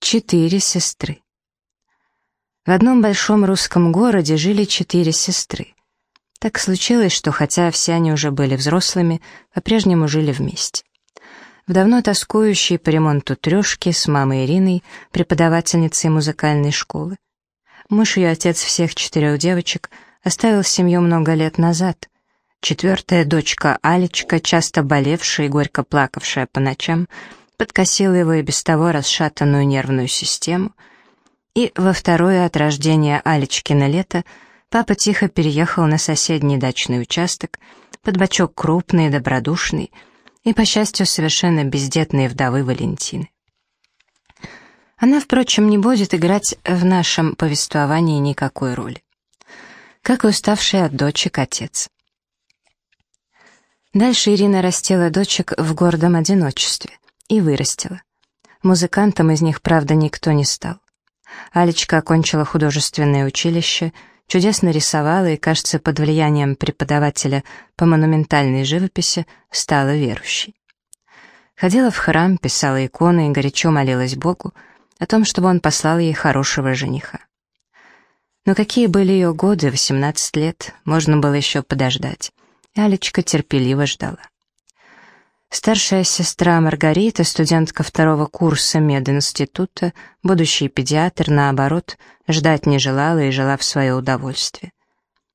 Четыре сестры. В одном большом русском городе жили четыре сестры. Так случилось, что хотя все они уже были взрослыми, по-прежнему жили вместе. В давно тоскующей по ремонту трешки с мамой Ириной, преподавательницей музыкальной школы. Муж ее отец всех четырех девочек оставил семью много лет назад. Четвертая дочка Алечка, часто болевшая и горько плакавшая по ночам, подкосила его и без того расшатанную нервную систему. И во второе от рождения Алечкина лето папа тихо переехал на соседний дачный участок под бочок крупный и добродушный, и, по счастью, совершенно бездетной вдовы Валентины. Она, впрочем, не будет играть в нашем повествовании никакой роли. Как и уставший от дочек отец. Дальше Ирина растила дочек в гордом одиночестве и вырастила. Музыкантом из них, правда, никто не стал. Алечка окончила художественное училище, чудесно рисовала и, кажется, под влиянием преподавателя по монументальной живописи стала верующей. Ходила в храм, писала иконы и горячо молилась Богу о том, чтобы он послал ей хорошего жениха. Но какие были ее годы, 18 лет, можно было еще подождать. И Алечка терпеливо ждала. Старшая сестра Маргарита, студентка второго курса мединститута, будущий педиатр, наоборот, ждать не желала и жила в свое удовольствие.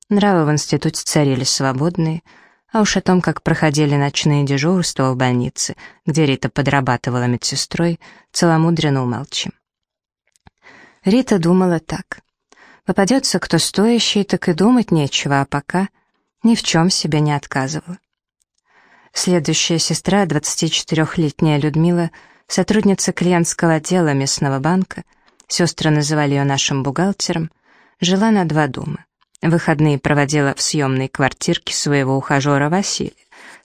Нравы в институте царили свободные, а уж о том, как проходили ночные дежурства в больнице, где Рита подрабатывала медсестрой, целомудренно умолчим. Рита думала так. Попадется кто стоящий, так и думать нечего, а пока ни в чем себе не отказывала. Следующая сестра, 24-летняя Людмила, сотрудница клиентского отдела местного банка, сестры называли ее нашим бухгалтером, жила на два дома. Выходные проводила в съемной квартирке своего ухажера Василия,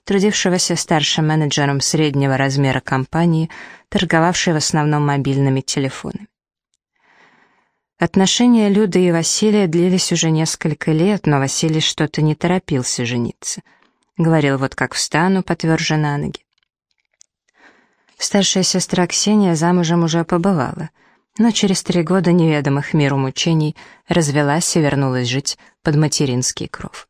трудившегося старшим менеджером среднего размера компании, торговавшей в основном мобильными телефонами. Отношения Люды и Василия длились уже несколько лет, но Василий что-то не торопился жениться — Говорил, вот как встану, потверже на ноги. Старшая сестра Ксения замужем уже побывала, но через три года неведомых миру мучений развелась и вернулась жить под материнский кров.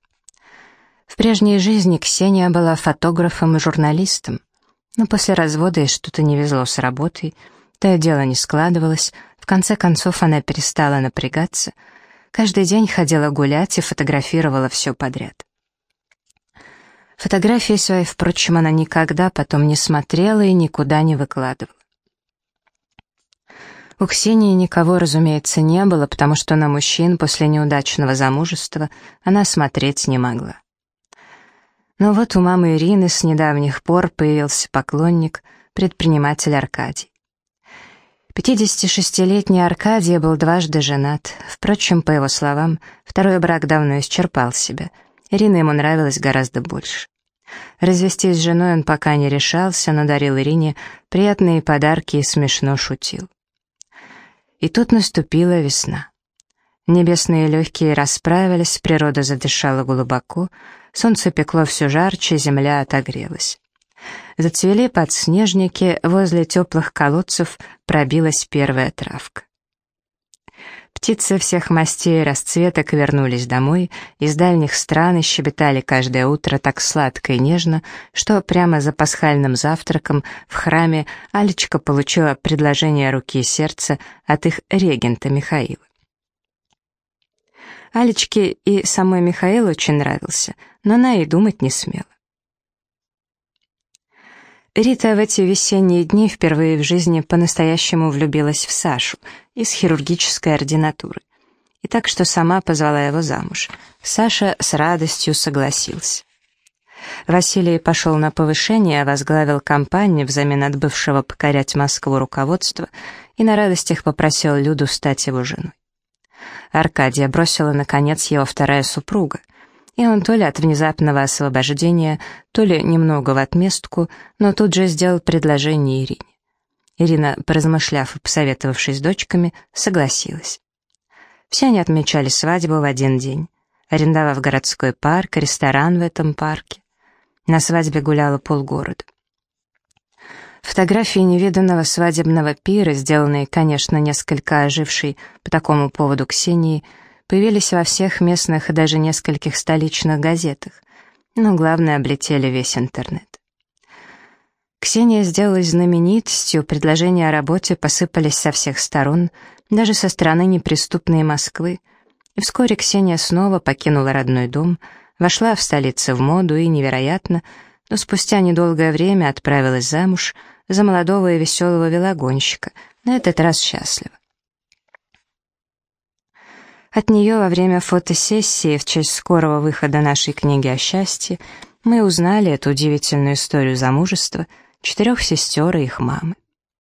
В прежней жизни Ксения была фотографом и журналистом, но после развода ей что-то не везло с работой, то дело не складывалось, в конце концов она перестала напрягаться, каждый день ходила гулять и фотографировала все подряд. Фотографии свои, впрочем, она никогда потом не смотрела и никуда не выкладывала. У Ксении никого, разумеется, не было, потому что на мужчин после неудачного замужества она смотреть не могла. Но вот у мамы Ирины с недавних пор появился поклонник, предприниматель Аркадий. 56-летний Аркадий был дважды женат. Впрочем, по его словам, второй брак давно исчерпал себя — Ирина ему нравилась гораздо больше. Развестись с женой он пока не решался, но дарил Ирине приятные подарки и смешно шутил. И тут наступила весна. Небесные легкие расправились, природа задышала глубоко, солнце пекло все жарче, земля отогрелась. Зацвели подснежники, возле теплых колодцев пробилась первая травка. Птицы всех мастей и расцветок вернулись домой, из дальних стран и щебетали каждое утро так сладко и нежно, что прямо за пасхальным завтраком в храме Алечка получила предложение руки и сердца от их регента Михаила. Алечке и самой Михаил очень нравился, но она и думать не смела. Рита в эти весенние дни впервые в жизни по-настоящему влюбилась в Сашу из хирургической ординатуры. И так что сама позвала его замуж. Саша с радостью согласился. Василий пошел на повышение, возглавил компанию взамен от бывшего покорять Москву руководства и на радостях попросил Люду стать его женой. Аркадия бросила, наконец, его вторая супруга — и он то ли от внезапного освобождения, то ли немного в отместку, но тут же сделал предложение Ирине. Ирина, поразмышляв и посоветовавшись с дочками, согласилась. Все они отмечали свадьбу в один день, арендовав городской парк, ресторан в этом парке. На свадьбе гуляло полгорода. Фотографии невиданного свадебного пира, сделанные, конечно, несколько ожившей по такому поводу Ксении, появились во всех местных и даже нескольких столичных газетах, но главное, облетели весь интернет. Ксения сделалась знаменитостью, предложения о работе посыпались со всех сторон, даже со стороны неприступной Москвы, и вскоре Ксения снова покинула родной дом, вошла в столицу в моду и, невероятно, но спустя недолгое время отправилась замуж за молодого и веселого велогонщика, на этот раз счастливо. От нее во время фотосессии в честь скорого выхода нашей книги о счастье мы узнали эту удивительную историю замужества четырех сестер и их мамы.